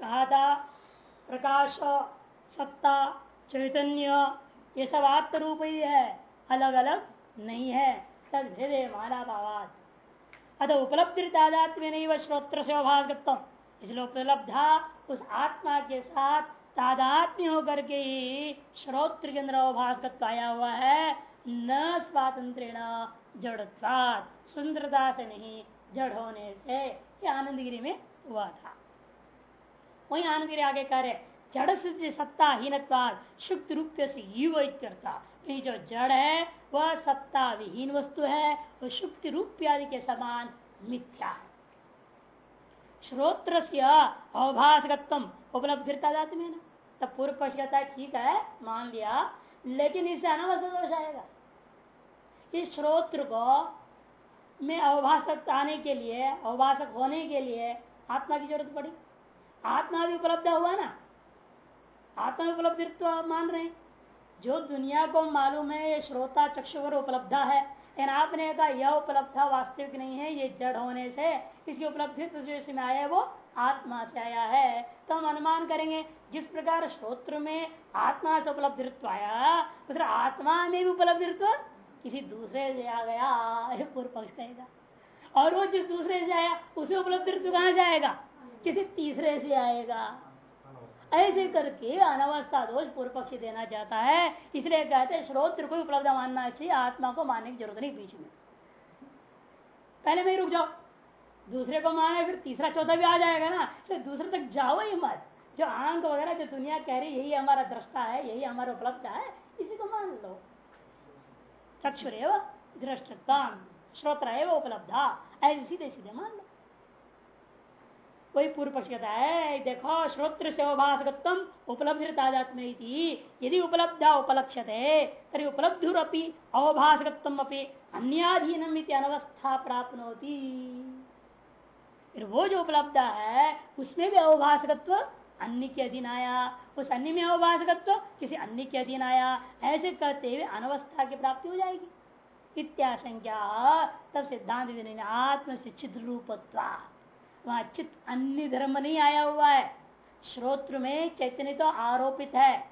कहा था प्रकाश, सत्ता, चैतन्य, ये सब आत्म रूप ही है। अलग अलग नहीं है। तद भेदे माना भावाद अतः उपलब्धि तादात्म्य नहीं वह श्रोत्र से अभागत्म इसलिए उपलब्धा उस आत्मा के साथ तादात्म्य होकर के ही श्रोत्र के अंदर अभास आया हुआ है। न स्वातंत्र जड़त्वाद सुंदरता से नहीं, जड़ होने से। आनंदगिरी में हुआ था। वही आनंदगिरी आगे कह रहे जड़ से सत्ताहीन शुक्त रूप से युव कि जो जड़ है, वह सत्ता विहीन वस्तु है वह शुक्ति रूप आदि के समान मिथ्या है। श्रोत्र से अवभाषगत्म उपलब्धिता जाती में ना। तब पूर्व पक्ष कहता है, ठीक है, मान लिया, लेकिन इससे अनावश्यक दोष आएगा। इस श्रोत्र को में अवभाषक आने के लिए अवभाषक होने के लिए आत्मा की ज़रूरत पड़ी। आत्मा भी उपलब्ध हुआ ना? आत्मा उपलब्धित्व मान रहे हैं। जो दुनिया को मालूम है, ये श्रोता चक्षुवर उपलब्ध है। लेकिन आपने कहा, यह उपलब्ध वास्तविक नहीं है, ये जड़ होने से इसकी उपलब्धि जो इसमें आया है, वो आत्मा से आया है। तो हम अनुमान करेंगे, जिस प्रकार श्रोत्र में आत्मा से उपलब्धित्व आया, उस आत्मा में भी उपलब्धित्व किसी दूसरे से आ गया पूर्व पक्ष कहेगा। और वो जिस दूसरे से आया, उसे उपलब्धित्व कहा जाएगा किसी तीसरे से आएगा। ऐसे करके अनवस्था दोष पूर्व पक्षी देना चाहता है। इसलिए कहते हैं श्रोत्र को उपलब्ध मानना चाहिए, आत्मा को मानने की ज़रूरत नहीं बीच में। पहले में रुक जाओ। दूसरे को माने, फिर तीसरा, चौथा भी आ जाएगा ना। इसलिए दूसरे तक जाओ ही मत। जो आंक वगैरह, जो दुनिया कह रही यही हमारा दृष्टा है, यही हमारा उपलब्ध है, इसी को मान लो। चक्षुर दृष्टता श्रोत्र है वो उपलब्धा। ऐसे सीधे सीधे मान लो। कोई पूर्व पक्ष कहता है? देखो, श्रोत्र से अवभाषकत्व उपलब्धि तादात्म यदि उपलब्ध उपलक्ष्यते तरी उपलब्धुरपि अवभाषकत्व अपनी अन्याधीनम अनवस्था प्राप्त होती वो जो उपलब्ध है, उसमें भी अवभाषकत्व अन्य के अधीन आया उस अन्य में अवभाषकत्व किसी अन्य के अधीन आया ऐसे करते हुए अनवस्था की प्राप्ति हो जाएगी। इत्याशंका तब सिद्धांत आत्म शिक्षित रूपत्वा वहाँ चित अन्य धर्म नहीं आया हुआ है। श्रोत्र में चैतन्य तो आरोपित है।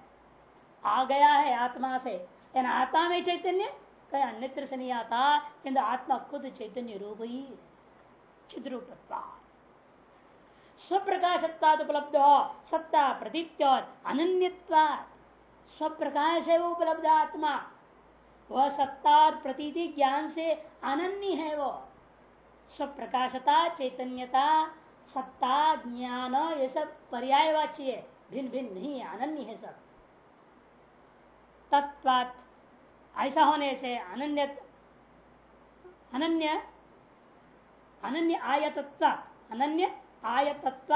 आ गया है आत्मा से। लेकिन आत्मा में चैतन्य, कहीं अन्यत्र से नहीं आता। किंतु आत्मा खुद चैतन्य रूप ही चिद रूपत्वा स्वप्रकाशत्ता उपलब्ध हो, सत्ता प्रतीत अनन्यत्वा स्वप्रकाश है वो उपलब्ध आत्मा। वह सत्ता प्रतीति ज्ञान से अनन्य है वो। स्वप्रकाशता, चैतन्यता, सत्ता, ज्ञान, ये सब पर्यायवाची है। भिन्न भिन्न नहीं है, अनन्य है सब। तत्वात ऐसा होने से अनन्य अनन्य अनन्य आयतत्व अनन्य आयतत्व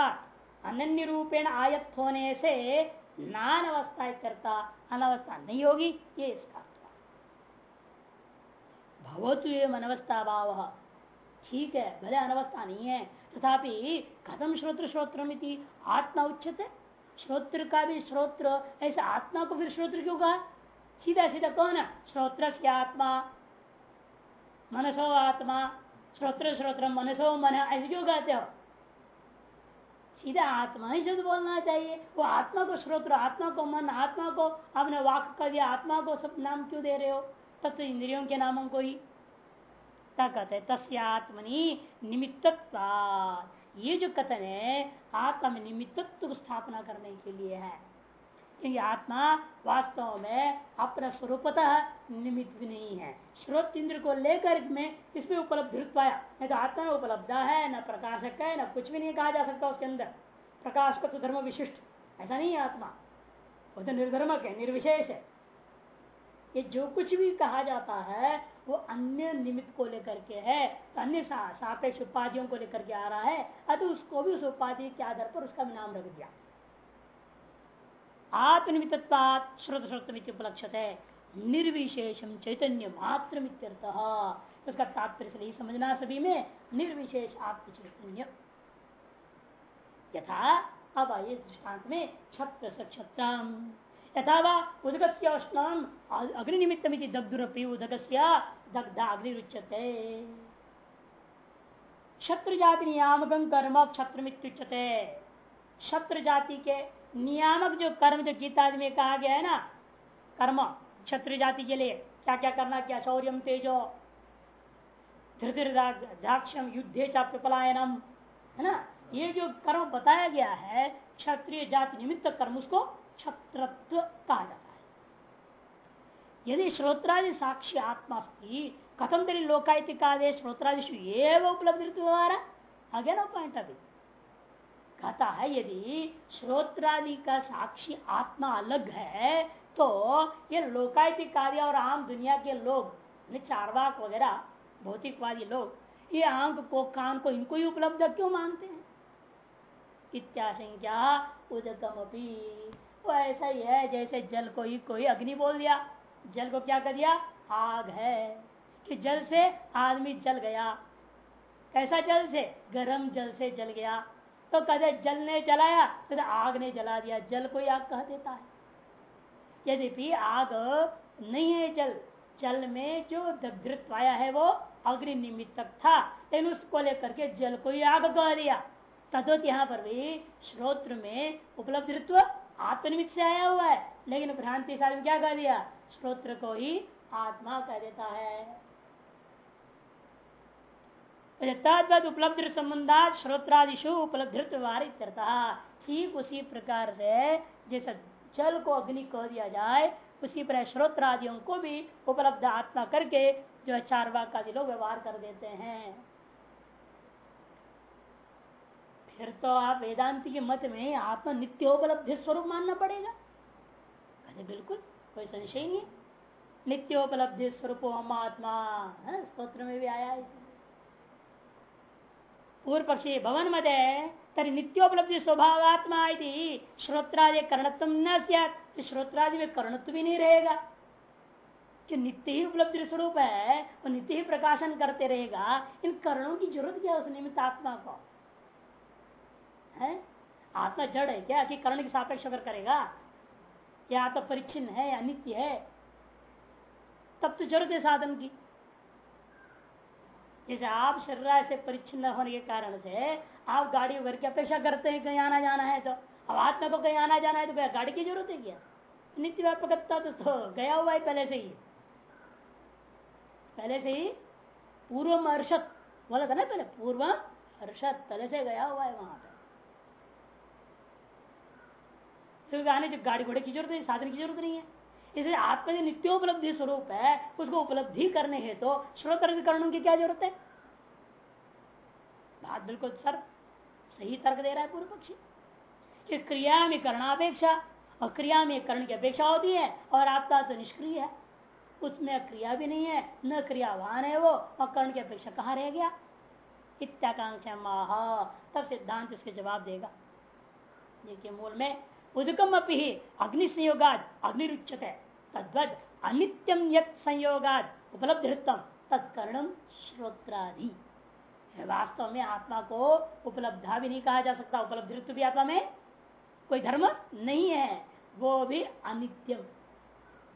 अनन्य रूपेण आयत होने से नान अवस्था करता, अनवस्था नहीं होगी, ये इसका भगवतु अनवस्था भाव ठीक है, भले अनवस्था नहीं है, तथापि कथम श्रोत्र श्रोत्र आत्मा उच्चते श्रोत्र का भी श्रोत्र, ऐसे आत्मा को फिर श्रोत्र क्यों कहा? सीधा सीधा कौन है श्रोत्र से आत्मा, मनसो आत्मा, श्रोत्र श्रोत्र मनसो मन, ऐसे क्यों कहते हो? सीधा आत्मा ही शब्द बोलना चाहिए। वो आत्मा को श्रोत्र, आत्मा को मन, आत्मा को आपने वाक कर दिया, आत्मा को सब नाम क्यों दे रहे हो? तत्व इंद्रियों के नामों को ही। क्या कहते तस्यात्मनि निमित्त ये जो कथन है, आत्मा में निमित्तत्व को स्थापना करने के लिए है। क्योंकि आत्मा वास्तव में अपना स्वरूपतः निमित्त नहीं है। श्रोत इंद्र को लेकर में इसमें उपलब्ध पाया। नहीं तो आत्मा में उपलब्ध है, न प्रकाशक है, न कुछ भी नहीं कहा जा सकता उसके अंदर। प्रकाश का तो धर्म विशिष्ट। ऐसा नहीं है आत्मा। वो तो निर्धर्मक है, निर्विशेष है। ये जो कुछ भी कहा जाता है वो अन्य निमित्त को लेकर के है, अन्य सापेक्ष उपाधियों को लेकर के आ रहा है, अतः उसको भी उस उपाधि के आधार पर उसका नाम रख दिया। आत्मनिमित्त श्रोत श्रोत उपलक्षित है निर्विशेषम चैतन्य मात्र उसका तात्पर्य से समझना सभी में, निर्विशेष आत्म चैतन्य। यथा, अब इस दृष्टांत में छत्र सक्षत्रम। यथा उदक उदक क्षत्र जाति नियामक कर्म क्षत्र जाति के नियामक जो कर्म, जो गीता में कहा गया है ना, कर्म क्षत्र जाति के लिए क्या क्या करना, क्या शौर्य तेजो धृतराक्षम युद्धे चाप्य पलायनम है ना? ये जो कर्म बताया गया है, क्षत्रिय जाति निमित्त कर्म, उसको क्षत्रत्व कहा जाता है यदि श्रोत्रादि साक्षी आत्मा कथम तेरी लोकायतिकादे श्रोत्रादिशु एवं उपलब्धि द्वारा आगे ना पॉइंट अभी। कहता है, यदि श्रोत्रादि का साक्षी आत्मा अलग है तो ये लोकायतिक कार्य और आम दुनिया के लोग चारवाक वगैरह, भौतिकवादी लोग, ये आँख को कान को इनको ही उपलब्ध क्यों मानते हैं? इत्याशंख्या उदकम वो ऐसा ही है जैसे जल को ही कोई अग्नि बोल दिया। जल को क्या कर दिया? आग है। कि जल से आदमी जल गया। कैसा जल से? गर्म जल से जल गया। तो कहते जल ने जलाया तो आग ने जला दिया। जल को आग कह देता है। यद्यपि आग नहीं है जल जल में जो दग्धृत्व आया है वो अग्नि निमित्तक था, लेकिन उसको लेकर के जल को ही आग कह दिया। तद्वत यहाँ पर भी श्रोत्र में उपलब्धित्व आत्मनिमित से आया हुआ है लेकिन भ्रांति साल में क्या कह दिया? श्रोत्र को ही आत्मा कह देता है। उपलब्ध संबंधा श्रोत्रादिशु उपलब्धित्व ठीक उसी प्रकार से जैसे जल को अग्नि कह दिया जाए, उसी पर श्रोत्रादियों को भी उपलब्ध आत्मा करके जो है चार वाक आदि लोग व्यवहार कर देते हैं। फिर तो आप वेदांति के मत में आत्मा नित्योपलब्धि स्वरूप मानना पड़ेगा। अरे बिल्कुल, कोई संशय नहीं है। नित्योपलब्धि स्वरूप हम आत्मा स्त्रोत्र में भी आया है। पूर्व पक्षी, भवन मत है, तरी नित्योपलब्धि स्वभाव स्वभावात्मा श्रोत्रादि कर्णत्व न श्रोत्रादि में कर्णत्व भी नहीं रहेगा। कि नित्य ही उपलब्धि स्वरूप है और नित्य ही प्रकाशन करते रहेगा, इन कर्णों की ज़रूरत क्या है उस निमित्त आत्मा को? है? आत्मा जड़ है क्या? कि कर्ण की सापेक्ष अगर करेगा या आत्मा परिच्छिन्न है या नित्य है तब तो ज़रूरत है साधन की। जैसे आप शरीर से परिच्छिन्न होने के कारण से आप गाड़ी वगैरह की अपेक्षा करते हैं कहीं आना जाना है तो। अब आत्मा को कहीं आना जाना है तो क्या गाड़ी की ज़रूरत है क्या? नित्य व्यापकता तो, तो गया हुआ है पहले से ही। पहले से ही पूर्व अर्षत बोला था ना पहले पूर्व अर्षत पहले से गया हुआ है वहाँ पे। सिर्फ़ आने जो गाड़ी घोड़े की ज़रूरत नहीं, साधन की ज़रूरत नहीं है। इसलिए आत्मा जो नित्योपलब्धि स्वरूप है, उसको उपलब्धि करने है तो श्रोतर्करणों की क्या ज़रूरत है? बात बिल्कुल सर सही तर्क दे रहा है पूर्व पक्षी। कि क्रिया में करणापेक्षा, और क्रिया में कर्ण की अपेक्षा होती है, और आपका तो निष्क्रिय है। उसमें क्रिया भी नहीं है, न क्रियावान है वो, और कर्ण की अपेक्षा कहाँ रह गया? इत्याकांक्षा माह, तब सिद्धांत इसके जवाब देगा। देखिए, मूल में उदकम अपनी अग्नि संयोगाद है तद्वत अनित्यम यत संयोगाद उपलब्धितम तत्कर्णम श्रोत्रादि। वास्तव में आत्मा को उपलब्धा भी नहीं कहा जा सकता। उपलब्धित्व भी आत्मा में कोई धर्म नहीं है। वो भी अनित्यम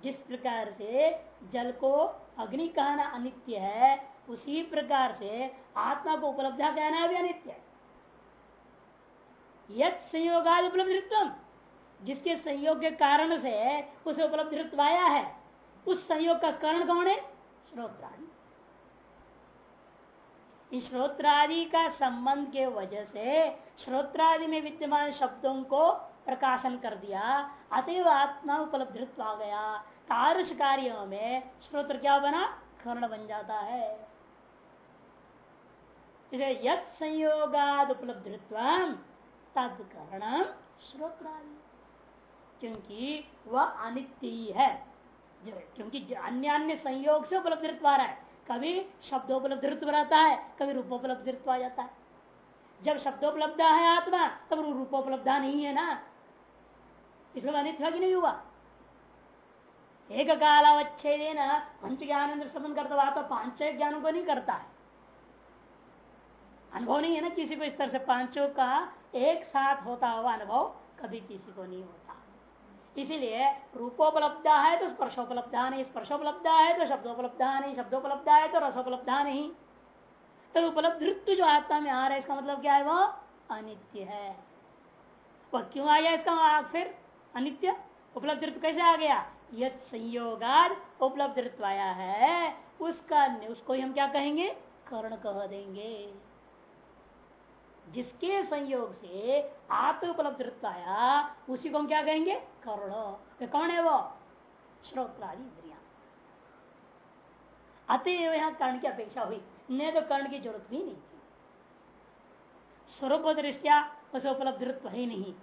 जिस प्रकार से जल को अग्नि कहना अनित्य है, उसी प्रकार से आत्मा को उपलब्धा कहना भी अनित्य है। यद संयोगाद उपलब्धित्व जिसके संयोग के कारण से उसे उपलब्धित्व आया है, उस संयोग का कारण कौन है? श्रोत्रादि। इस श्रोत्रादि का संबंध के वजह से श्रोत्रादि में विद्यमान शब्दों को प्रकाशन कर दिया, अतएव आत्मा उपलब्धित्व आ गया। तारस कार्यों में श्रोत्र क्या बना? कर्ण बन जाता है। यद संयोगाद उपलब्धित्व तद कर्ण श्रोत्रादि। क्योंकि वह अनित्य ही है। क्योंकि अन्य अन्य संयोग से उपलब्धित्व आ रहा है। कभी शब्दोपलब्धित्व रहता है, कभी रूपोपलब्धित्व आ जाता है। जब शब्दोपलब्ध है आत्मा, तब रूपोपलब्धा नहीं है ना। इसलिए अनित्य नहीं हुआ। एक कालावच्छेद पंच ज्ञान संबंध करता हुआ तो पाँच ज्ञानों को नहीं करता है। अनुभव नहीं है ना किसी को इस तरह से। पाँचों का एक साथ होता हुआ अनुभव कभी किसी को नहीं होता। इसीलिए रूपोपलब्ध है तो स्पर्शोपलब्ध नहीं, स्पर्शोपलब्ध है तो शब्दोपलब्ध नहीं, शब्दोपलब्ध है तो रसोपलब्धा नहीं। तो उपलब्धित्व जो आत्मा में आ रहा है, इसका मतलब क्या है वो? अनित्य है। वह क्यों आ गया इसका फिर? अनित्य? उपलब्ध कैसे आ गया? यद संयोगाद उपलब्ध आया है। उसका उसको ही हम क्या कहेंगे? कर्ण कह देंगे। जिसके संयोग से आत्म उपलब्ध आया उसी को हम क्या कहेंगे? कर्ण। कौन है वो? श्रोत्रादि इंद्रिया। अतएव यहाँ कर्ण की अपेक्षा हुई। नहीं तो कर्ण की ज़रूरत भी नहीं थी। स्वरूप दृष्टिया उसे उपलब्ध ही नहीं।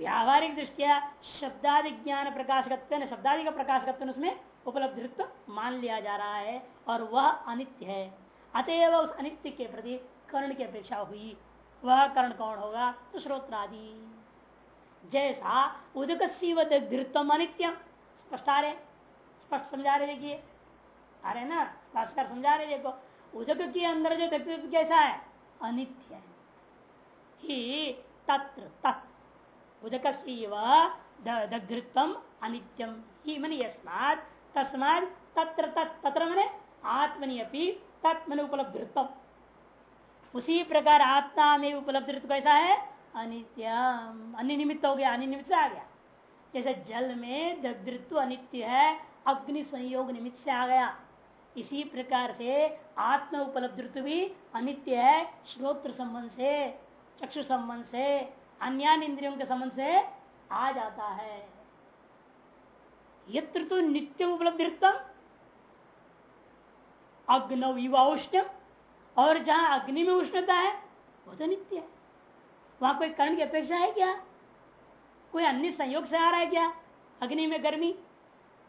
व्यावहारिक दृष्टिया शब्दादि ज्ञान प्रकाशकत्व शब्दादि का प्रकाशकत्व उसमें उपलब्ध मान लिया जा रहा है और वह अनित्य है। अतएव उस अनित्य के प्रति कर्ण की अपेक्षा हुई। वह कर्ण कौन होगा? तो श्रोत्रादि। जैसा उदक धृतम अनित्यम। स्पष्ट आ रहे स्पष्ट समझा रहे देखिए। आ रहे ना? भास्कर समझा रहे देखो, उदक के अंदर जो व्यक्तित्व कैसा है? अनित्य है। ही तत्र, तत्। उदक दग्धृत्व अनित्यम। ही मन यस्मात, तस्मात तत्र, तत्। तत्र मने आत्मनि अपनी तत्मन उपलब्धृत्व उसी प्रकार आत्मा में उपलब्ध कैसा है? अनित्यम। अन्य निमित्त हो गया अन्य निमित्त से आ गया। जैसे जल में दग्धृत्व अनित्य है, अग्नि संयोग निमित्त से आ गया। इसी प्रकार से आत्म उपलब्ध उपलब्धित्व भी अनित्य है, श्रोत्र संबंध से, चक्षु संबंध से अन्य इंद्रियों के संबंध से आ जाता है। यत्र तो नित्यम उपलब्धित्व अग्नव युवा उष्ण और जहाँ अग्नि में उष्णता है, वो तो नित्य है। वहाँ कोई कर्ण की अपेक्षा है क्या? कोई अन्य संयोग से आ रहा है क्या? अग्नि में गर्मी?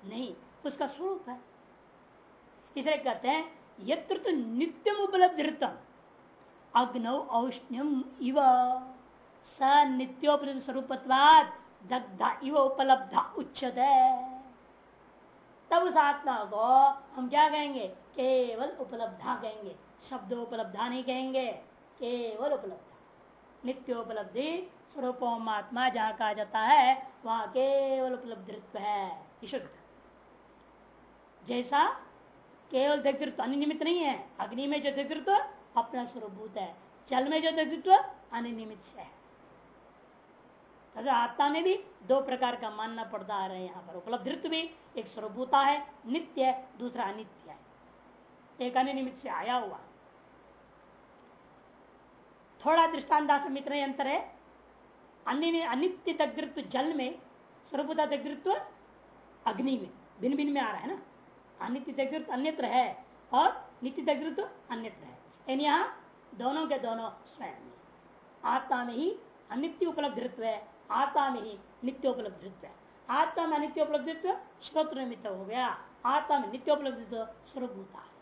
नहीं, उसका स्वरूप है। इसलिए कहते हैं, यत्र तो नित्यम उपलब्ध अग्नौ औष्ण्यम इव। स नित्योपलब्ध स्वरूपत्वाद दग्धा इव उपलब्ध उच्चत तब उस आत्मा को हम क्या कहेंगे? केवल उपलब्धा कहेंगे। शब्द उपलब्धा नहीं कहेंगे केवल उपलब्ध नित्योपलब्धि स्वरूपमात्मा जहाँ कहा जाता है, वहाँ केवल उपलब्धित्व है शुद्ध जैसा केवल दिग्धृत्व अन्य निमित्त नहीं है, अग्नि में जो दिग्धृत्व अपना स्वरूपभूत है, जल में जो दिग्धृत्व अन्य निमित्त है। आत्मा में भी दो प्रकार का मानना पड़ता है, यहाँ पर उपलब्धित्व भी एक स्वरूपता है, नित्य, दूसरा अनित्य है। एक अन्य से आया हुआ। थोड़ा दृष्टान मित्र अंतर है। अन्य अनित्य तग्रत्व जल में सर्वभूता तग्रत्व अग्नि में, भिन्न भिन्न में आ रहा है ना? अनित्य तग्रत्व अन्यत्र है और नित्य तग्रत्व अन्यत्र है। यानी यहाँ दोनों के दोनों स्वयं में आत्मा में ही अनित्य उपलब्धित्व है, आत्मा में ही नित्य उपलब्धित्व है। आत्मा में अनित्य उपलब्धित्व श्रोत्र निमित्त हो गया। आत्मा में नित्य उपलब्धित्व स्वरूपता है।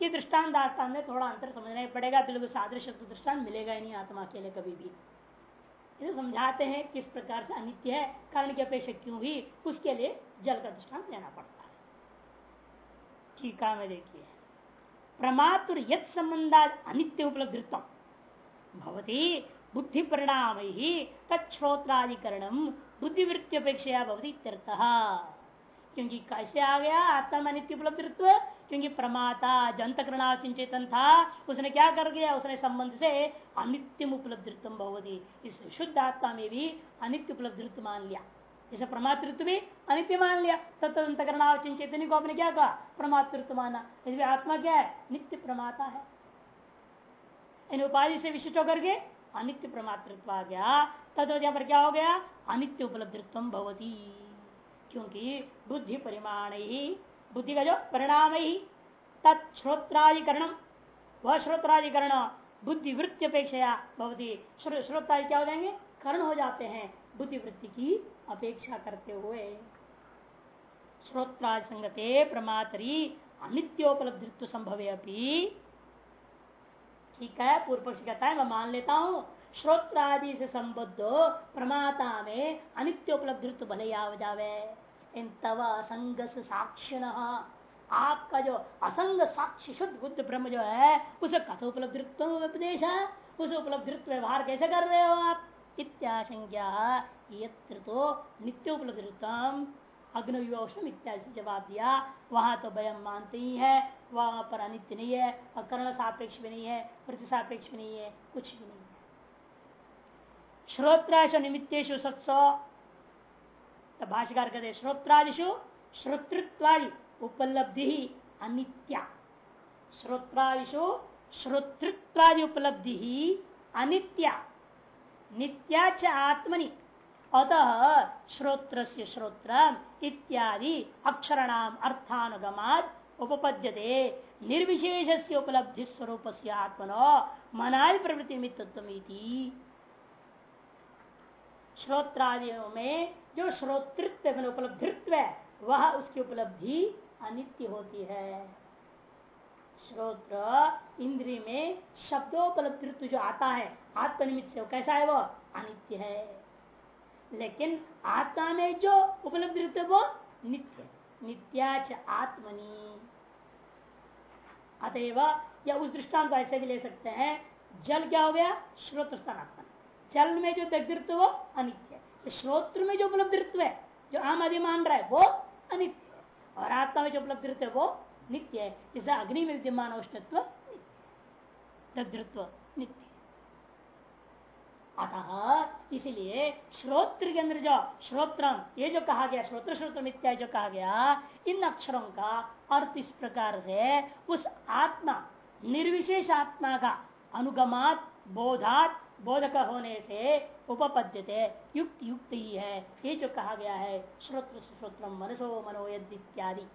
ये दृष्टान दास्तान में थोड़ा अंतर समझना ही। पड़ेगा बिल्कुल सादृश दृष्टान मिलेगा ही नहीं आत्मा के लिए कभी भी। इसे समझाते हैं किस प्रकार से अनित्य है, कारण की अपेक्षा क्यों हुई उसके लिए जल का दृष्टान देना पड़ता है। ठीक है देखिए। प्रमातुर यद संबंधा अनित्य उपलब्धित्व भवती बुद्धि परिणाम ही तत्श्रोत्राधिकरण बुद्धिवृत्ति अपेक्षा भवती क्योंकि कैसे आ गया? आत्मा में नित्य उपलब्धित्व। क्योंकि प्रमाता जो अंतकरणाचिन चेतन था, उसने क्या कर दिया? उसने संबंध से अनित्यम उपलब्धित्व भवती। इस शुद्ध आत्मा में भी अनित्य उपलब्धित्व मान लिया। जैसे प्रमातृत्व भी अनित्य मान लिया। तत्त अंतकरणाचिन चेतन को आपने क्या कहा? प्रमातृत्व माना। इसलिए आत्मा क्या है? नित्य प्रमाता है। इन उपाधि से विशिष्ट होकर के अनित्य प्रमातृत्व आ गया। तद यहाँ पर क्या हो गया? अनित्य उपलब्धित्व भवती। क्योंकि बुद्धि परिमाण ही बुद्धि का जो परिणाम ही तत्श्रोत्राधिकरण वह श्रोत्राधिकरण बुद्धि वृत्ति अपेक्षा भवती श्रोत्रादि क्या हो जाएँगे? कर्ण हो जाते हैं। बुद्धि वृत्ति की अपेक्षा करते हुए। श्रोत्रादि संगते प्रमातरी अनित्योपलब्धित्व संभव ठीक है, पूर्व पक्ष कहता है, मैं मान लेता हूँ श्रोत्रादि से संबद्ध प्रमाता में अनित्योपलब्धित्व भले आव जावे इन तव असंग साक्षिण। आपका जो असंग साक्षी शुद्ध बुद्ध ब्रह्म जो है, उसे कथ उपलब्धित्व उपदेश है उसे उपलब्धित्व व्यवहार कैसे कर रहे हो आप? इत्याशंज्ञा यत्र तो नित्य उपलब्धित्व अग्नियोषम इत्यादि से जवाब दिया, वहाँ तो भयम मानते ही है, वहाँ पर अनित्य नहीं है, और कर्ण सापेक्ष भी नहीं है प्रति सापेक्ष भी नहीं है, कुछ भी नहीं। श्रोत्राश निमित्तेशु सत्सव भाष्यकार कहते श्रोत्रादिशु श्रोतृत्वादि उपलब्धि ही अनित्या। श्रोत्रादिशु श्रोतृत्वादि उपलब्धि ही अनित्या। नित्या च आत्मनि। अतः श्रोत्र से श्रोत्र इत्यादि अक्षरणाम अर्थानुगमात उपपद्यते। निर्विशेष से उपलब्धि स्वरूप से आत्मनो मनादि प्रवृत्ति निमित्तत्व श्रोत्रादियों में जो श्रोतृत्व उपलब्धित्व है, वह उसकी उपलब्धि अनित्य होती है। श्रोत्र इंद्रिय में शब्दोपलब्धित्व जो आता है आत्मनिमित से कैसा है वो? अनित्य है। लेकिन आत्मा में जो उपलब्धि वो नित्य, नित्याच आत्मनी। अतएव या उस दृष्टांत ऐसे भी ले सकते हैं, जल क्या हो गया? श्रोत्र स्थानात्मन जल में जो दग्धृत्व वो अनित्य तो श्रोत्र में जो उपलब्धित्व है, जो आम आदि मान रहा है, वो अनित्य है। और आत्मा में जो उपलब्धित्व है, वो नित्य है। जैसे अग्नि में विद्यमान उष्णत्व दग्धृत्व नित्य अतः इसलिए श्रोत्र के अंदर जो श्रोत्रम, ये जो कहा गया, श्रोत्र श्रोत्र इत्यादि जो कहा गया, इन अक्षरों का अर्थ इस प्रकार से उस आत्मा, निर्विशेष आत्मा का अनुगमात, बोधात बोधक होने से उपपद्यते, युक्त युक्त ही है। ये जो कहा गया है, श्रोत्र श्रोत्र मनसो मनोयद इत्यादि।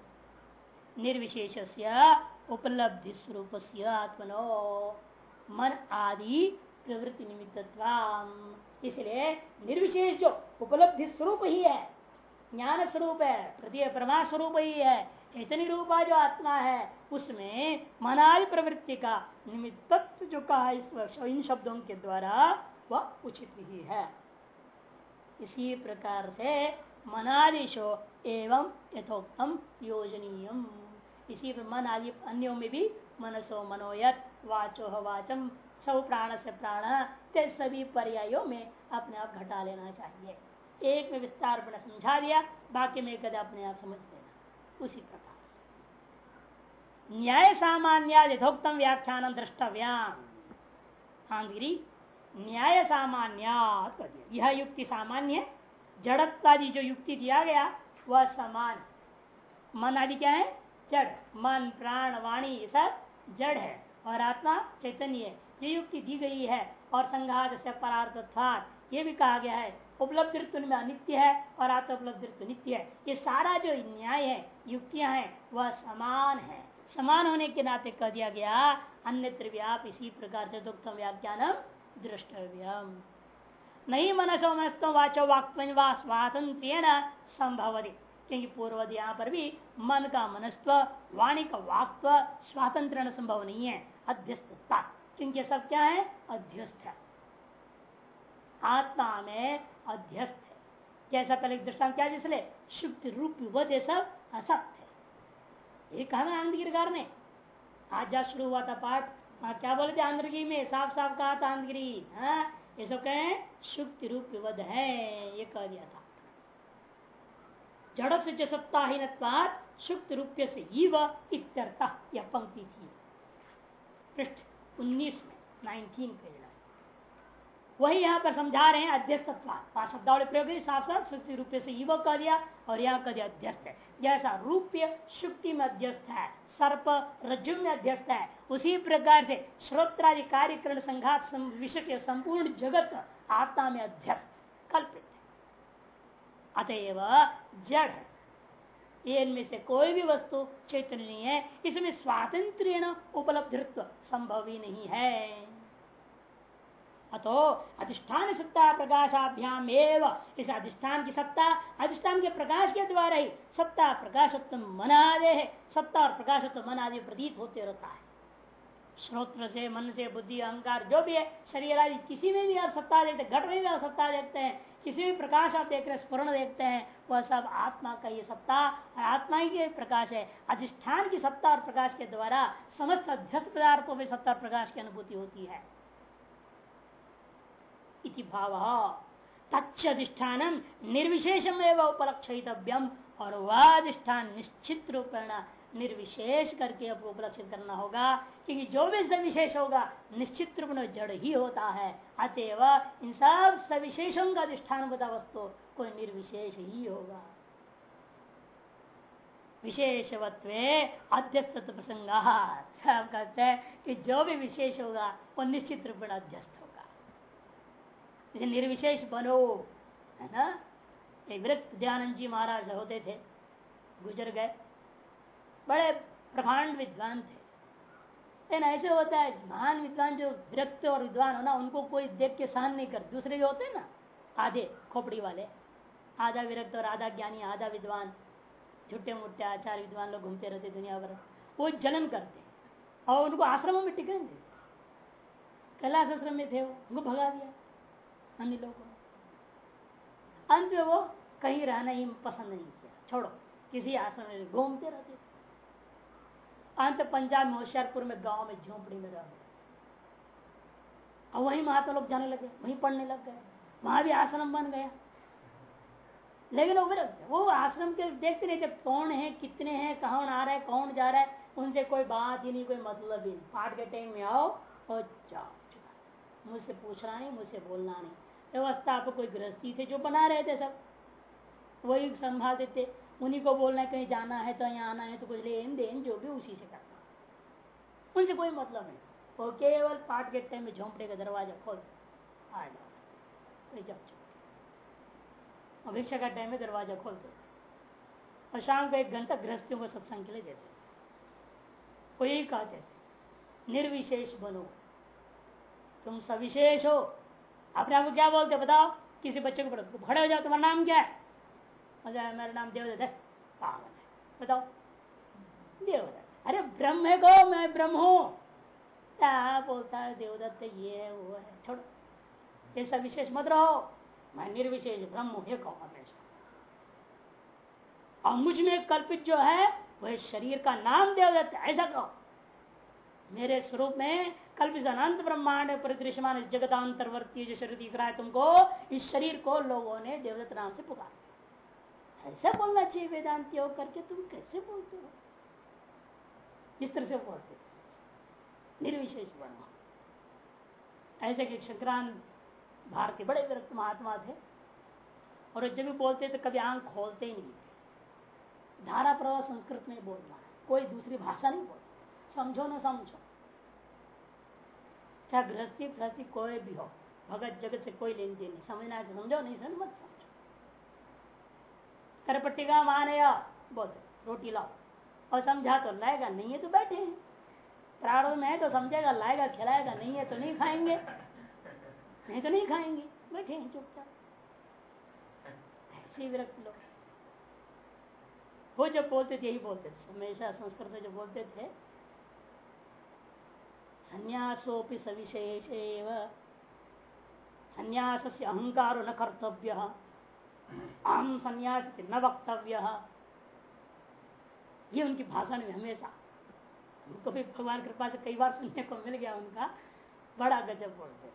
निर्विशेष उपलब्धि स्वरूप आत्मनो मन आदि प्रवृत्ति निमित्त इसलिए निर्विशेष जो उपलब्धि स्वरूप ही है, ज्ञान स्वरूप है प्रति प्रमा स्वरूप ही है, चैतन्य रूपा जो आत्मा है उसमें मनादि प्रवृत्ति का निमित्त जो कहा इस इन शब्दों के द्वारा, वह उचित ही है। इसी प्रकार से मनादिशो एवं यथोक्तम योजनीयम। इसी मन आदि अन्यों में भी मनसो मनोयत, वाचो वाचम, सब प्राण से प्राण, ते सभी पर्यायों में अपने आप घटा लेना चाहिए। एक में विस्तार पर समझा दिया, बाकी में कदम अपने आप समझ लेना। उसी प्रकार। न्याय सामान्य यथोक्तम व्याख्यान द्रष्टव्याम न्याय सामान्य यह युक्ति सामान्य जड़त्वादि जो युक्ति दिया गया, वह समान मन आदि क्या है? जड़। मन, प्राण, वाणी, ये सब जड़ है। और आत्मा चैतन्य है। ये युक्ति दी गई है। और संघात से परार्थ ये भी कहा गया है। उपलब्ध में अनित्य है और आत्म उपलब्ध नित्य है। ये सारा जो न्याय है, युक्तियाँ हैं, वह समान है। समान होने के नाते कह दिया गया, अन्यत्र व्याप इसी प्रकार से दुख व्याख्यान दृष्टव्यम। नहीं मनसो मनस्तो वाचो वाक्य व स्वातंत्र संभव क्योंकि पूर्वद यहाँ पर भी मन का मनस्व, वाणी का वाक्व स्वातंत्र संभव नहीं है, अध्यस्तता। क्योंकि सब क्या है? अध्यस्त है। आत्मा में अध्यस्त है। जैसा पहले दृष्टांत क्या जिसलिए शुद्ध रूप वध सब असत्य है ये कहा ना आनंदगिरकार ने? आज जा शुरू हुआ था पाठ क्या बोले थे आंध्रगिरी में? साफ़ साफ़ कहा था आंध्रगिरी हाँ? ये सब कहे, शुक्ति रूप वध है, ये कह दिया था। जड़ से सत्ता ही शुक्त रूप से यह पंक्ति थी। पृष्ठ उन्नीस में नाइनटीन पेज वही यहाँ पर समझा रहे हैं अध्यस्तत्व शब्दावली प्रयोग साफ़ साफ़ शुक्ति रूप से युवक कह दिया और यहाँ कह दिया अध्यस्त है। जैसा रूप्य शुक्ति में अध्यस्त है, सर्प रज्जु में अध्यस्त है, उसी प्रकार से श्रोत्रादि कार्यकरण संघात विषय संपूर्ण जगत आत्मा में अध्यस्त, कल्पित है। अतएव जड़ है इनमें से कोई भी वस्तु चैतन्य है, इसमें स्वातंत्र उपलब्धित्व संभव ही नहीं है। अतो अधिष्ठान सत्ता प्रकाशाभ्याम एवं इस अधिष्ठान की सत्ता अधिष्ठान के प्रकाश के द्वारा ही सत्ता प्रकाशत्व मनादे है। सत्ता और प्रकाशत्व मनादे प्रतीत होते रहता है। श्रोत्र से, मन से, बुद्धि, अहंकार जो भी है, शरीर आदि किसी में भी आप सत्ता देखते घट में भी आप सत्ता देखते हैं, किसी भी प्रकाश आप देख रहे स्पूर्ण देखते हैं, वह सब आत्मा का ये सत्ता और आत्मा ही के प्रकाश है। अधिष्ठान की सत्ता और प्रकाश के द्वारा समस्त अध्यस्त पदार्थों में सत्ता प्रकाश की अनुभूति होती है। इति भाव। तच्च निर्विशेषम एवं उपलक्षितव्यम और वह अधिष्ठान निश्चित रूपेण निर्विशेष करके अब उपलक्षित करना होगा, क्योंकि जो भी सविशेष होगा, निश्चित रूप में जड़ ही होता है। अतएव इन सब सविशेषों का अधिष्ठान बता वस्तु कोई निर्विशेष ही होगा। विशेषवत्व अध्यस्त प्रसंग कहते हैं कि जो भी विशेष होगा, वो निश्चित रूप में अध्यस्त जैसे निर्विशेष बनो, है ना? एक वृत्त दयानंद जी महाराज होते थे, गुजर गए। बड़े प्रखांड विद्वान थे। लेकिन ऐसे होता है महान विद्वान जो विरक्त और विद्वान हो ना उनको कोई देख के सहन नहीं कर, दूसरे जो होते ना, आधे खोपड़ी वाले, आधा विरक्त और आधा ज्ञानी, आधा विद्वान, झूठे मुट्टे आचार विद्वान लोग घूमते रहते दुनिया भर, वो जलन करते और उनको आश्रमों में टिकने देते कैलाश आश्रम में थे वो, उनको भगा दिया। अन्य लोगों अंत में वो कहीं रहना ही पसंद नहीं किया। छोड़ो, किसी आश्रम में घूमते रहते अंत पंजाब में होशियारपुर में गाँव में झोंपड़ी में रह गए। और वही महात्मा लोग जाने लगे, वहीं पढ़ने लग गए। वहाँ भी आश्रम बन गया। लेकिन वो वो आश्रम के देखते नहीं थे कौन है, कितने हैं कौन आ रहा है, कौन जा रहा है, उनसे कोई बात ही नहीं, कोई मतलब ही नहीं। पाठ के टाइम में आओ और जाओ। मुझसे पूछना नहीं, मुझसे बोलना नहीं। व्यवस्था आपको कोई गृहस्थी थे, जो बना रहे थे सब। वही संभालते थे उन्हीं को बोलना है, कहीं जाना है तो यहाँ आना है तो कुछ लेन देन जो भी उसी से करना। उनसे कोई मतलब नहीं। वो केवल पाठ के टाइम में झोंपड़े का दरवाज़ा खोल आ जाओ अभिक्षा का टाइम में दरवाज़ा खोलते। और शाम को एक घंटा गृहस्थियों को सत्संग के लिए देते। वो यही कहते थे, निर्विशेष बनो। तुम सविशेष हो। अपने आप को क्या बोलते बताओ? किसी बच्चे को खड़े हो जाओ, तुम्हारा नाम क्या है? मेरा नाम देवदत्त है। पागल है। बताओ। देवदत्त। अरे ब्रह्म है को मैं ब्रह्म हूँ। बोलता है देवदत्त? ये है, वो है। छोड़ो। ये सब विशेष मत रहो। मैं निर्विशेष ब्रह्म हूँ कहो हमेशा। और मुझमें कल्पित जो है, वह शरीर का नाम देवदत्त ऐसा कहो। मेरे स्वरूप में कल्पित अनंत ब्रह्मांड परिदृश्यमान जगतांतरवर्ती जो शरीर दिख रहा है तुमको, इस शरीर को लोगों ने देवदत्त नाम से पुकारा। ऐसा बोलना चाहिए वेदांति योग करके तुम कैसे बोलते हो? इस तरह से बोलते निर्विशेष वर्णा ऐसे कि शंकरान भारतीय बड़े विरक्त महात्मा थे, और जब भी बोलते तो कभी आँख खोलते ही नहीं थे। धारा प्रवाह संस्कृत में बोलना है, कोई दूसरी भाषा नहीं बोल समझो ना समझो। चाहे गृहस्थी गृहस्थी कोई भी हो, भगत जगत से कोई लेन देन नहीं। समझना है समझो, नहीं समझ मत समझो। करपट्टी का मान बोलते रोटी लाओ। और समझा तो लाएगा, नहीं है तो बैठे हैं। प्रारंभ में है तो समझेगा, लाएगा, खिलाएगा, नहीं है तो नहीं खाएँगे। नहीं तो नहीं खाएँगे। बैठे हैं चुपचाप। ऐसे विरक्त लोग। वो जब बोलते थे, यही बोलते थे। हमेशा संस्कृत में जो बोलते थे संन्यासोपि सविशेष संन्यास से अहंकार न कर्तव्य। अहम संन्यास न वक्तव्य। ये उनकी भाषण में हमेशा, उनको भी भगवान कृपा से कई बार सुनने को मिल गया उनका, बड़ा गजब बोलते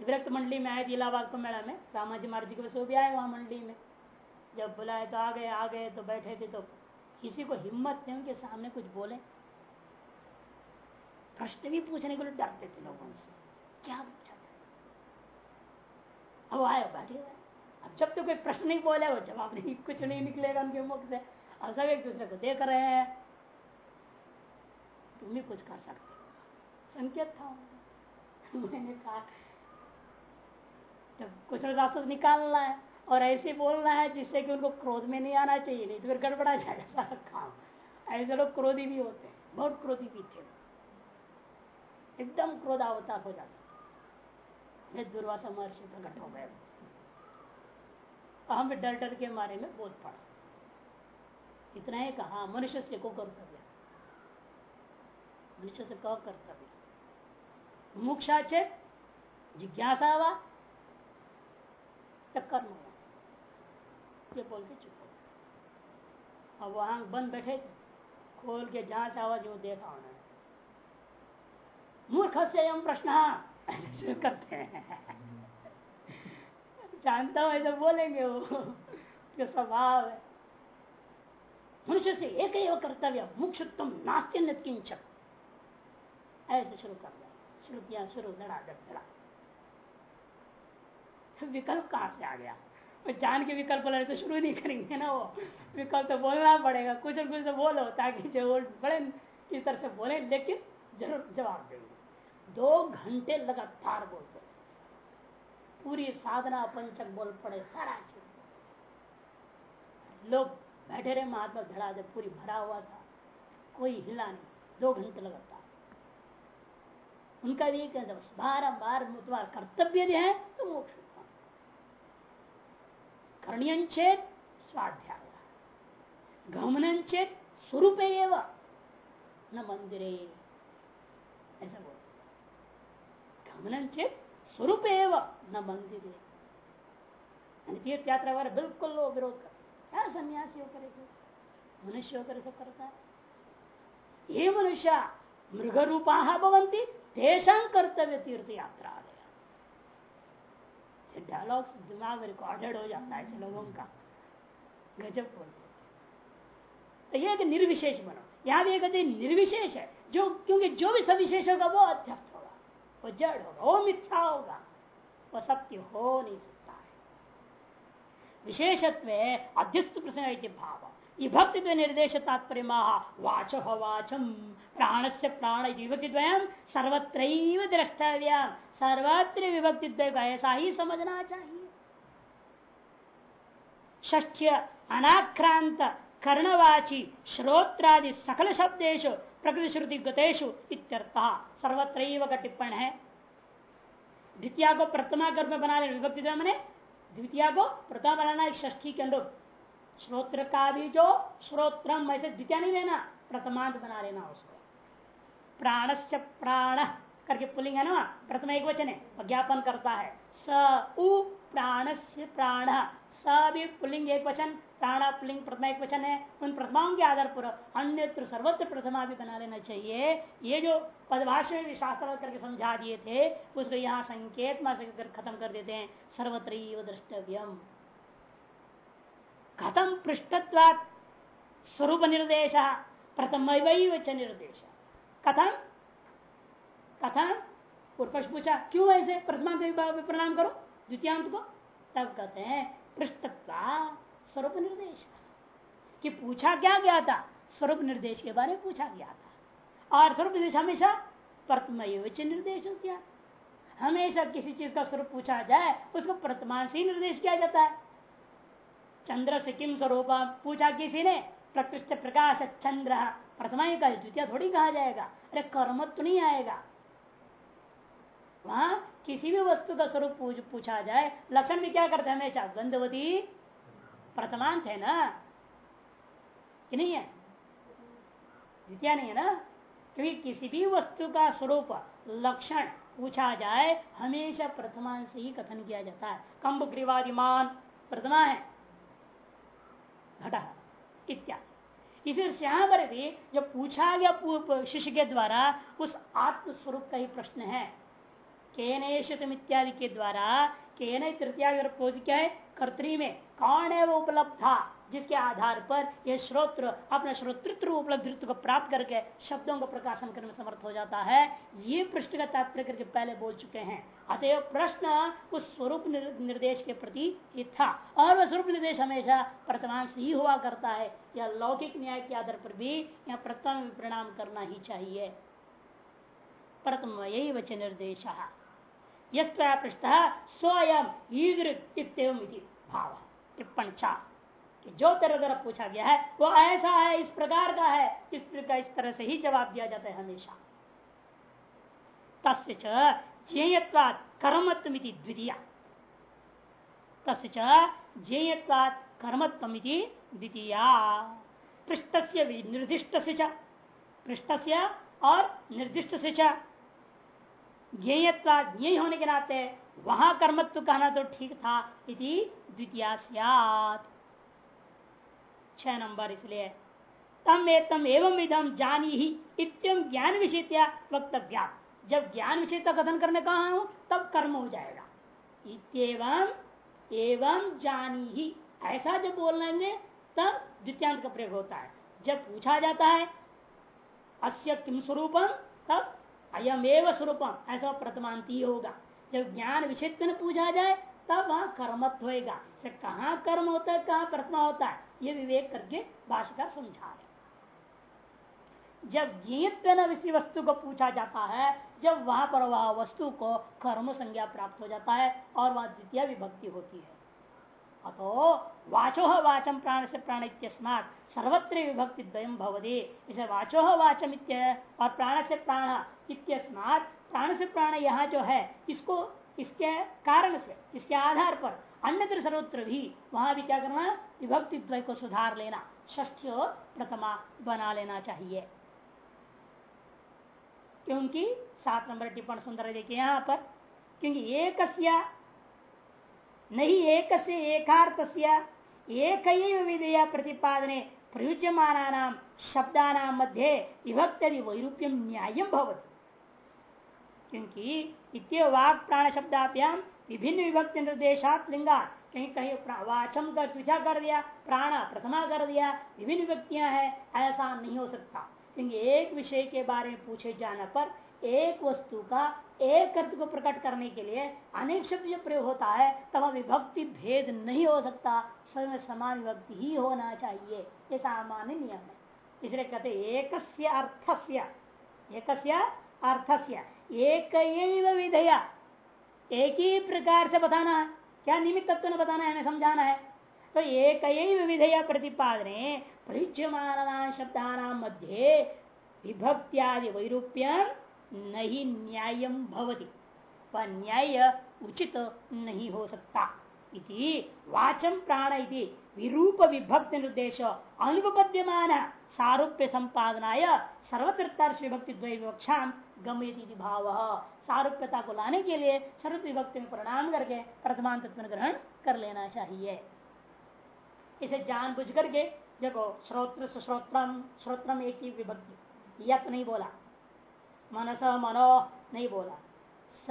विरक्त मंडली में आए थे इलाहाबाद को मेला में, रामाजी महाराज जी के वैसे भी आए वहाँ मंडली में। जब बुलाए तो आ गए आ गए तो बैठे थे तो किसी को हिम्मत नहीं उनके सामने कुछ बोले। प्रश्न भी पूछने के लिए डरते थे लोगों से। क्या पूछा था? अब आए बैठे अब जब तो कोई प्रश्न नहीं बोले, वो जवाब नहीं, कुछ नहीं निकलेगा उनके मुख से। अब सब एक दूसरे को देख रहे हैं। तुम भी कुछ कर सकते हो। संकेत था मैंने कहा, जब कुछ रास्ता निकालना है और ऐसे बोलना है जिससे कि उनको क्रोध में नहीं आना चाहिए, नहीं तो फिर गड़बड़ा जाएगा सारा काम। ऐसे लोग क्रोधी भी होते हैं, बहुत क्रोधी भी थे। एकदम क्रोधावतार हो जाता दुर्वासा महर्षि प्रकट हो गए। हम डर डर के मारे में बोध पड़ा। इतना ही कहा, मनुष्य से को कर्तव्य। मनुष्य से कह कर्तव्य। मुक्षा चेत जिज्ञासा या कर्म हुआ। ये बोल के चुप हो अब वहाँ बंद बैठे थे। खोल के जहाँ से आवाज़ वो देखा उन्होंने मूर्ख से हम प्रश्न। करते हैं। जानता हूँ, ऐसा बोलेंगे वो स्वभाव है। मनुष्य से एक ही कर्तव्य मुक्षुत्तम नास्त्य किंचक ऐसे शुरू कर दिया श्रुतियाँ शुरू, लड़ा धड़ा विकल्प कहाँ से आ गया? जान के विकल्प लड़े तो शुरू नहीं करेंगे ना वो। विकल्प तो बोलना पड़ेगा। कुछ न कुछ तो बोलो, ताकि जो बड़े इस तरह से बोले, लेकिन ज़रूर जवाब देंगे। दो घंटे लगातार बोलते पूरी साधना पंचक बोल पड़े, सारा चीज़ लोग बैठे रहे, महात्मा धड़ा दे, पूरी भरा हुआ था। कोई हिला नहीं, दो घंटे लगातार। उनका भी बारम्बार मुतवार कर्तव्य है तो मोक्ष करणीयचेत स्वाध्याय। गमनचेत स्वरूप न मंदिर। ऐसा बोल गमनचेत स्वरूप न मंदिर तीर्थ यात्रा वगैरह बिल्कुल लोग विरोध कर क्या सन्यासी होकर ऐसे मनुष्य होकर ऐसा करता है ये मनुष्य मृग रूपा भवंती तेषा कर्तव्य तीर्थ यात्रा आ गया डायलॉग दिमाग रिकॉर्डेड हो जाता है लोगों का गजब बोलते तो ये निर्विशेष बनो यहाँ भी कहते निर्विशेष है जो क्योंकि जो भी सविशेष होगा वो अध्यस्त वो जड़ होगा वो मिथ्या होगा। वो सत्य हो नहीं सकता है। विशेषत्व अध्यस्त प्रसंग भाव। विभक्ति निर्देश तात्पर्य वाच वाचम प्राण से प्राण विभक्ति सर्वत्र द्रष्टव्य सर्वत्र विभक्ति ऐसा ही समझना चाहिए। ष्ठ्य अनाक्रांत, कर्णवाची, श्रोत्रादि सकल शब्देश प्रकृति श्रुति गतेशु इत्यर्थ। सर्वत्र का टिप्पण है द्वितीय को प्रथमा कर्म बना लेना विभक्ति मैंने द्वितीय को प्रथमा बनाना ष्ठी के अनुरूप श्रोत्र का भी जो श्रोत्रम ऐसे द्वितीय नहीं लेना प्रथमांत बना लेना उसको प्राण। से प्राण करके पुलिंग है ना प्रथम एक वचन है ज्ञापन करता है। स, उ प्राण। से प्राण सभी पुलिंग एक वचन प्राण पुलिंग प्रथम एक वचन है। उन प्रथमाओं के आधार पर अन्य सर्वत्र प्रथमा भी बना लेना चाहिए। ये जो पदभाषा में शास्त्र करके समझा दिए थे, उसको यहाँ संकेत में खत्म कर देते हैं। सर्वत्र द्रष्टव्यम। कथम पृष्ठत्वात स्वरूप निर्देश? प्रथम च निर्देश। कथम कथम पूछा क्यों ऐसे? प्रथमांत प्रणाम करो। द्वितीयांत को, तब कहते हैं, पृष्ठत्वा स्वरूप निर्देश। कि पूछा क्या गया था? स्वरूप निर्देश के बारे में पूछा गया था। और स्वरूप निर्देश हमेशा प्रथम निर्देश हमेशा किसी चीज़ का स्वरूप पूछा जाए, उसको प्रतमान से निर्देश किया जाता है। चंद्र से किम स्वरूप पूछा किसी ने प्रकृष्ट प्रकाश चंद्र प्रथमा का, द्वितीय थोड़ी कहा जाएगा। अरे कर्म तो नहीं आएगा। वहाँ किसी भी वस्तु का स्वरूप पूछा जाए, लक्षण भी क्या करते हैं हमेशा? गंधवती, प्रथमांत है ना? कि नहीं है? द्वितीय नहीं है ना? क्योंकि किसी भी वस्तु का स्वरूप, लक्षण पूछा जाए, हमेशा प्रथमान से ही कथन किया जाता है। कंब ग्रीवादिमान, प्रथमा है। घटा इत्यादि इसे यहाँ पर भी जब पूछा गया शिष्य के द्वारा, उस आत्म स्वरूप का ही प्रश्न है। केनेशतम इत्यादि के द्वारा केन तृतीय क्या है कर्तरी में कौन है वो उपलब्ध था जिसके आधार पर यह श्रोत्र, अपना श्रोतृत्व उपलब्धित्व को प्राप्त करके शब्दों को प्रकाशन करने में समर्थ हो जाता है। ये प्रश्न का तात्पर्य करके पहले बोल चुके हैं। अतएव प्रश्न उस स्वरूप निर्देश के प्रति ही था। और वह स्वरूप निर्देश हमेशा वर्तमान से ही हुआ करता है। या लौकिक न्याय के आधार पर भी यहाँ प्रथम परिणाम करना ही चाहिए। प्रथम यही वच निर्देश। पृष्ठ स्वयं भाव। टिप्पण जो तरह तरह पूछा गया है, वो ऐसा है, इस प्रकार का है, इस प्रकार, इस तरह से ही जवाब दिया जाता है हमेशा। तस्य जेयत्वाद कर्मत्वमिति द्वितीय। तस्य जेयत्वाद कर्मत्वमिति द्वितीय। पृष्ठ से निर्दिष्ट से पृष्ठ और निर्दिष्ट से ज्ञेयत्वाद ज्ञेय होने के नाते वहाँ कर्मत्व कहना तो ठीक था इति द्वितीय छह नंबर इसलिए, तम एतम एवं विधम जानी ही इतम ज्ञान विषय वक्तव्या जब ज्ञान विषय का कथन करने कहा हूँ, तब कर्म हो जाएगा। इतम एवं जानी ही ऐसा जब बोल लेंगे तब द्वितीयांत का प्रयोग होता है। जब पूछा जाता है, अस्य किम स्वरूपम तब अयम एवं स्वरूपम। ऐसा प्रथमांति होगा। जब ज्ञान विषय में पूछा जाए, तब वहाँ कर्मत्व होगा कहा कर्म होता है, कहा प्रथमा होता है, ये विवेक करके भाषा का समझा रहे जब किसी वस्तु को पूछा जाता है, जब वहाँ पर वह वस्तु को कर्म संज्ञा प्राप्त हो जाता है और वह द्वितीय विभक्ति होती है। अतो वाचो वाचम प्राण से प्राण इत्यस्मात सर्वत्र विभक्ति द्वयम भवदे इसे वाचो वाचम और प्राण से प्राण इत्यस्मात प्राण से प्राण यहाँ जो है, इसको, इसके कारण से, इसके आधार पर अन्य सर्वत्र भी वहाँ भी क्या करना विभक्ति द्वय को सुधार लेना ष्ठी प्रथमा बना लेना चाहिए। क्योंकि सात नंबर टिप्पण सुंदर है, देखिए यहाँ पर, क्योंकि एक नहीं एक एकार्थ एक विधेय प्रतिपादने प्रयुज्यमाना शब्दा मध्य विभक्त वैरूप्यम न्याय भवती। क्योंकि इतने वाक प्राण शब्दाभ्याम विभिन्न विभक्ति निर्देशात लिंगा कहीं कहीं वाचम का द्विजा कर दिया प्राण प्रथमा कर दिया विभिन्न विभक्तियाँ हैं, ऐसा नहीं हो सकता। क्योंकि एक विषय के बारे में पूछे जाने पर एक वस्तु का एक अर्थ को प्रकट करने के लिए अनेक शब्द जब प्रयोग होता है, तब विभक्ति भेद नहीं हो सकता। समय समान विभक्ति ही होना चाहिए। ये सामान्य नियम है। इसलिए कहते एक अर्थस्य। एक अर्थस्य। एक विधेया। एक ही प्रकार से बताना है। क्या निमित्त तत्व ने बताना है हमें समझाना है? तो एक विधेय प्रतिपादने प्रयुज्यमान शब्दाना मध्य विभक्त्यादि वैरूप्यम नहीं न्यायम भवती। पर न्याय उचित नहीं हो सकता। इति वाचम प्राण इति। विरूप विभक्ति निर्देश। अनुपद्यमान सारूप्य संपादनाय सर्वत्र विभक्ति द्विवक्षा गमयती भाव। सारूप्यता को लाने के लिए सर्व विभक्ति में परिणाम करके प्रथमान तत्व ग्रहण कर लेना चाहिए। इसे जान बुझ करके देखो, श्रोत्र श्रोत्रम श्रोत्रम एक ही विभक्ति। यत नहीं बोला। मनस मनो नहीं बोला। स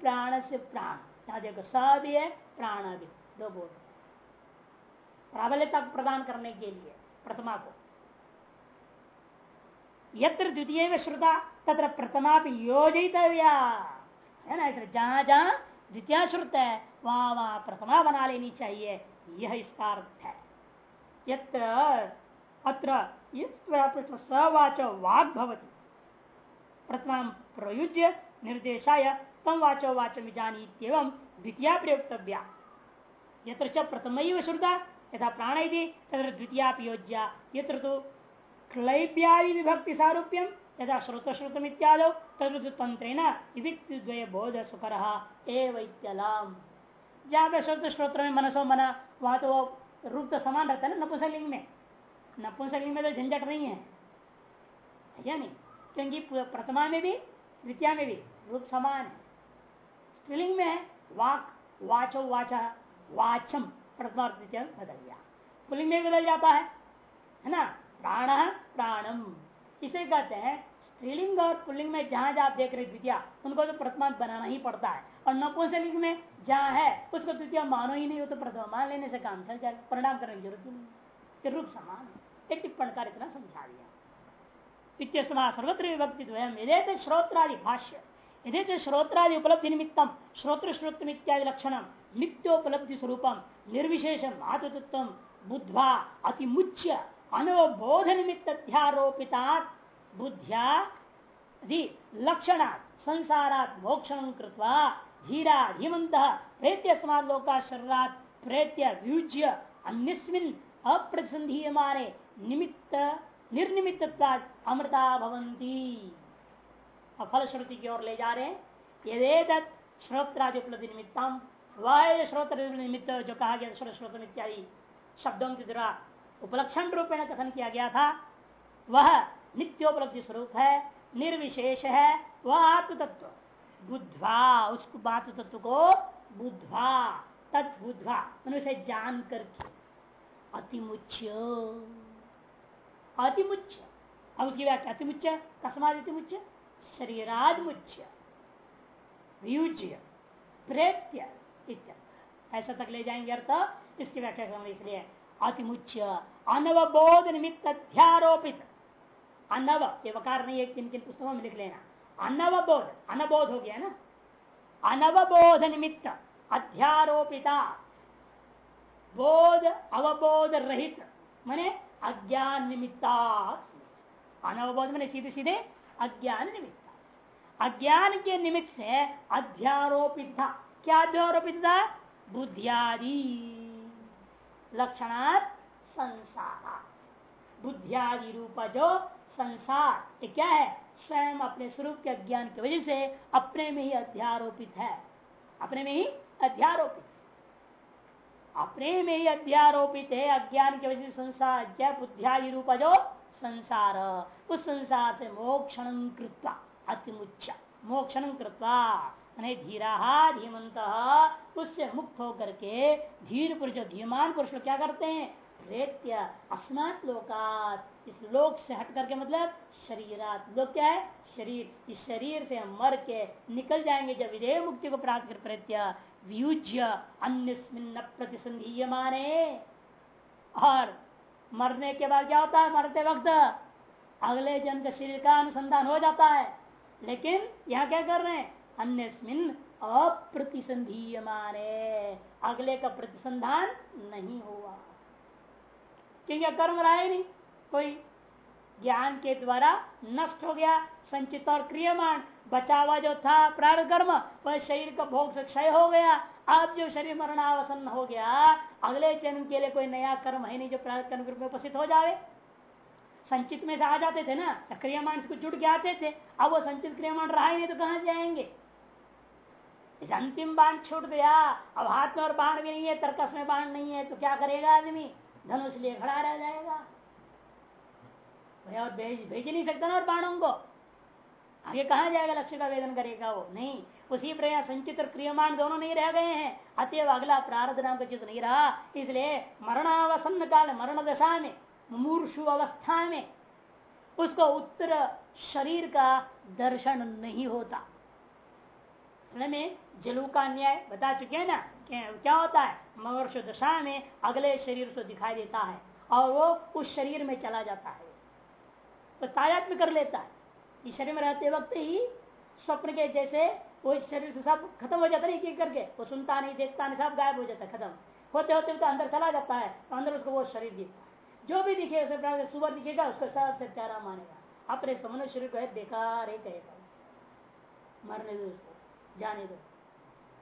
प्राण से प्राण। यहाँ देखो, स भी है, प्राण भी। दो बोल। प्राबल्यता प्रदान करने के लिए, प्रथमा को। यत्र द्वितीय श्रुता, तत्र प्रथमा भी योजित है ना इधर जहाँ जहाँ द्वितीय श्रुत है, वहाँ वहाँ, प्रथमा बना लेनी चाहिए यह इसका अर्थ है। यत्र, अत्र सवाच वाग भवती। प्रथमा प्रयुज्य निर्देशाय तम वाचो वाचम जानी द्वितीय प्रयोक्तव्या। यत्र प्रथम श्रुता, यथा प्राण यदि तथा द्वितीय योज्या, यत्र तो क्लैब्यादि विभक्ति सारूप्यम यदा श्रोत श्रुतम इत्याद तद्रुत तंत्रेण विभक्ति द्वय बोध सुकर एवं जहाँ पे श्रोत श्रोत्र में मनसो मना वहाँ तो रूप तो समान रहता है ना नपुंसलिंग में नपुंसलिंग में तो झंझट नहीं है। या नहीं? क्योंकि प्रथमा में भी, द्वितीय में भी रूप समान है। स्त्रीलिंग में वाक, वाचो वाचा, वाचम, प्रथमा द्वितीय बदल गया। पुलिंग में बदल जाता है। है ना? प्राण प्राणम। इसे कहते हैं स्त्रीलिंग और पुलिंग में जहाँ जहाँ आप देख रहे द्वितीय, उनको तो प्रथमा बनाना ही पड़ता है। और नपुंसलिंग में जहाँ है, उसको द्वितीय मानो ही नहीं हो तो प्रथमा मान लेने से काम चल जाए परिणाम करने की ज़रूरत ही नहीं। रूप समान एक टिप्पण कार्य इतना समझा दिया। इत्यस्मा सर्वत्र विभक्ति यदे श्रोत्रादि भाष्य, यदि श्रोत्रादि उपलब्धि निमित्तम, श्रोत्र श्रोत्र इत्यादि लक्षण नित्योपलब्धि स्वरूपम निर्विशेष मातृत्व बुद्ध्वा अतिमुच्य अनवबोध निमित्तध्यारोपिता बुद्ध्या लक्षण संसारात मोक्षण कृत्वा धीरा धीमंत प्रेत्य समालोका शरीरात प्रेत्य व्युज्य अन्यस्मिन अप्रतिसंधीयमाने निमित्त निर्निमित अमृता भवंती फल श्रुति की ओर ले जा रहे हैं। ये श्रोत्रादि उपलब्धि निमित्तम वह श्रोत्र निमित्त जो कहा गया श्रोत श्रोत इत्यादि शब्दों के द्वारा उपलक्षण रूप में कथन किया गया था, वह नित्योपलब्धि स्वरूप है, निर्विशेष है, वह आत्म तत्व बुद्धवा उस बात तत्व को बुद्धवा तत् बुद्धवा उनसे जान करके अतिमुच्य अतिमुच्य अब उसकी व्याख्या अतिमुच्य कस्माद अतिमुच्य शरीराद मुच्य प्रेत्य ऐसा तक ले जाएँगे अर्थ, इसकी व्याख्या करेंगे इसलिए अतिमुच्य अनवबोध निमित्त अध्यारोपित अनव, ये वकार नहीं है किन किन पुस्तकों में लिख लेना। अनवबोध, अनबोध हो गया ना? अनवबोध निमित्त अध्यारोपिता। बोध, अवबोध रहित, मैंने अज्ञान निमित्ता अनवबोध मैंने सीधे सीधे अज्ञान निमित्ता अज्ञान के निमित्त से अध्यारोपित। था क्या अध्यारोपित? था बुद्धियादि। लक्षणार्थ संसार बुद्धियादि रूप जो संसार। ये क्या है? स्वयं अपने स्वरूप के अज्ञान की वजह से अपने में ही अध्यारोपित है। अपने में ही अध्यारोपित। अपने में ही अध्यारोपित है। अज्ञान की वजह से संसार। क्या बुद्धियादि रूप जो संसार? उस संसार से मोक्षण कृत्वा अतिमुच्च मोक्षण कृत्वा धीरा धीमंत उससे मुक्त होकर के धीर पुरुष धीमान पुरुष क्या करते हैं? प्रेत्य अस्मात लोकात। इस लोक से हट करके मतलब शरीरात। लोग क्या है? शरीर। इस शरीर से हम मर के निकल जाएँगे जब विधेय मुक्ति को प्राप्त कर प्रेत्य व्यूज्य अन्य प्रतिसंधीय माने और मरने के बाद क्या होता है? मरते वक्त अगले जन्म के शरीर का अनुसंधान हो जाता है। लेकिन यहाँ क्या कर रहे हैं? अन्य अप्रतिसंधीय माने अगले का प्रतिसंधान नहीं हुआ। क्योंकि कर्म रहा नहीं। कोई ज्ञान के द्वारा नष्ट हो गया, संचित और क्रियमाण बचा हुआ जो था प्रार्थ कर्म वह शरीर का भोग से क्षय हो गया। अब जो शरीर मरणावसन हो गया, अगले जन्म के लिए कोई नया कर्म है नहीं जो प्रार्थ कर्म में उपस्थित हो जाए संचित में से आ जाते थे ना क्रियमाण से कुछ जुड़ के आते थे। अब वो संचित क्रियमाण रहा ही नहीं तो कहाँ जाएँगे? इस अंतिम बाण छूट गया। अब हाथ में और बाण भी नहीं है, तर्कस में बाण नहीं है तो क्या करेगा आदमी? धनुष लिए खड़ा रह जाएगा। और भेज भेज नहीं सकता ना और बाणों को। आगे कहा जाएगा लक्ष्य का वेदन करेगा वो? नहीं। उसी प्रयास संचित और क्रियमान दोनों नहीं रह गए हैं। अतएव अगला प्रारब्ध नाम का चीज़ नहीं रहा? इसलिए मरणावसन काल, मरण दशा में मूर्षु अवस्था में उसको उत्तर शरीर का दर्शन नहीं होता। में जलू का न्याय बता चुके हैं ना क्या होता है? मवर्ष दशा में अगले शरीर से दिखाई देता है और वो उस शरीर में चला जाता है। तो तायात में कर लेता है। इस शरीर में रहते वक्त ही स्वप्न के जैसे वो इस शरीर से सब खत्म हो जाता है एक करके। वो सुनता नहीं, देखता नहीं, सब गायब हो जाता है, खत्म। होते होते तो अंदर चला जाता है तो अंदर उसको वो शरीर दिखता है। जो भी दिखे ऐसे उसे सुबह दिखेगा, उसको सबसे प्यारा मानेगा। अपने समन्वय शरीर को बेकार ही कहेगा मरने दो उसको, जाने दो।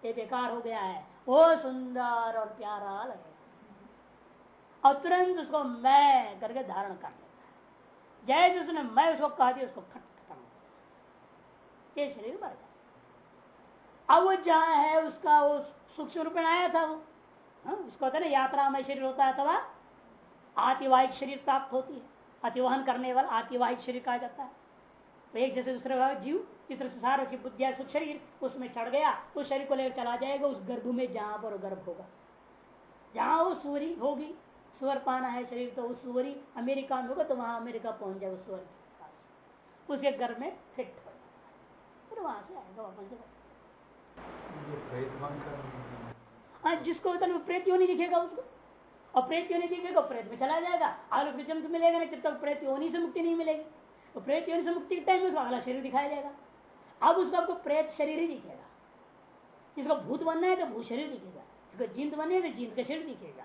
ये बेकार हो गया है। वो सुंदर और प्यारा लगेगा। और तुरंत उसको मैं करके धारण कर लेता है। जैसे उसने मैं उसको कह दिया, उसको खट खत्म ये शरीर मर गया। अब वो जहाँ है, उसका वो सूक्ष्म रूप में आया था वो। हाँ उसको होता है ना यात्रा में शरीर होता है अथवा आतिवाहिक शरीर प्राप्त होती है। अतिवहन करने वाला आतिवाहिक शरीर कहा जाता है। तो एक जैसे दूसरे जीव इस तरह से सारा उसकी बुद्धिया सुख शरीर उसमें चढ़ गया उस शरीर को लेकर चला जाएगा उस गर्भ में जहाँ पर गर्भ होगा। जहाँ वो सूरी होगी स्वर पाना है शरीर तो उस सूरी अमेरिका में होगा तो वहाँ अमेरिका पहुँच जाएगा स्वर के पास। उसके गर्भ में फिट हो फिर वहाँ से आएगा वापस हाँ जिसको होता है प्रेत नहीं दिखेगा उसको? और प्रेत नहीं दिखेगा प्रेत में चला जाएगा। अगर उसको जंतु मिलेगा नहीं, जब तक प्रेत योनि से मुक्ति नहीं मिलेगी। तो प्रेत योनि से मुक्ति के टाइम में उसको अगला शरीर दिखाया जाएगा। अब उसको आपको प्रेत शरीर ही दिखेगा। जिसको भूत बनना है तो भूत शरीर दिखेगा। जिसको जिंद बनना है तो जिंद का शरीर दिखेगा।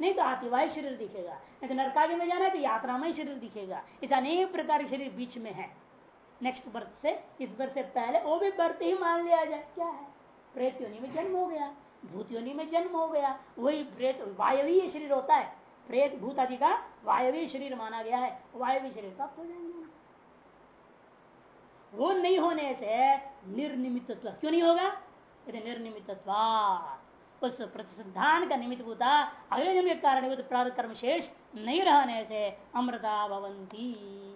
नहीं तो आतिवाही शरीर दिखेगा। नहीं तो नरकागे में जाना है तो यात्रामय शरीर दिखेगा। इस अनेक प्रकार के शरीर बीच में है। नेक्स्ट बर्थ से, इस बर्थ से पहले वो भी बर्थ ही मान लिया जाए। क्या है? प्रेत योनि में जन्म हो गया। भूत योनि में जन्म हो गया। वही प्रेत, वायवीय शरीर होता है। प्रेत भूत आदि का वायवीय शरीर माना गया है। वायवीय शरीर प्राप्त हो जाएँगे वो नहीं होने से निर्निमित्व क्यों नहीं होगा? यदि निर्निमित्व उस प्रतिसंधान का निमित्त भूता अगले जन्म के कारण प्रार्थ कर्म शेष नहीं रहने से अमृता भवंती।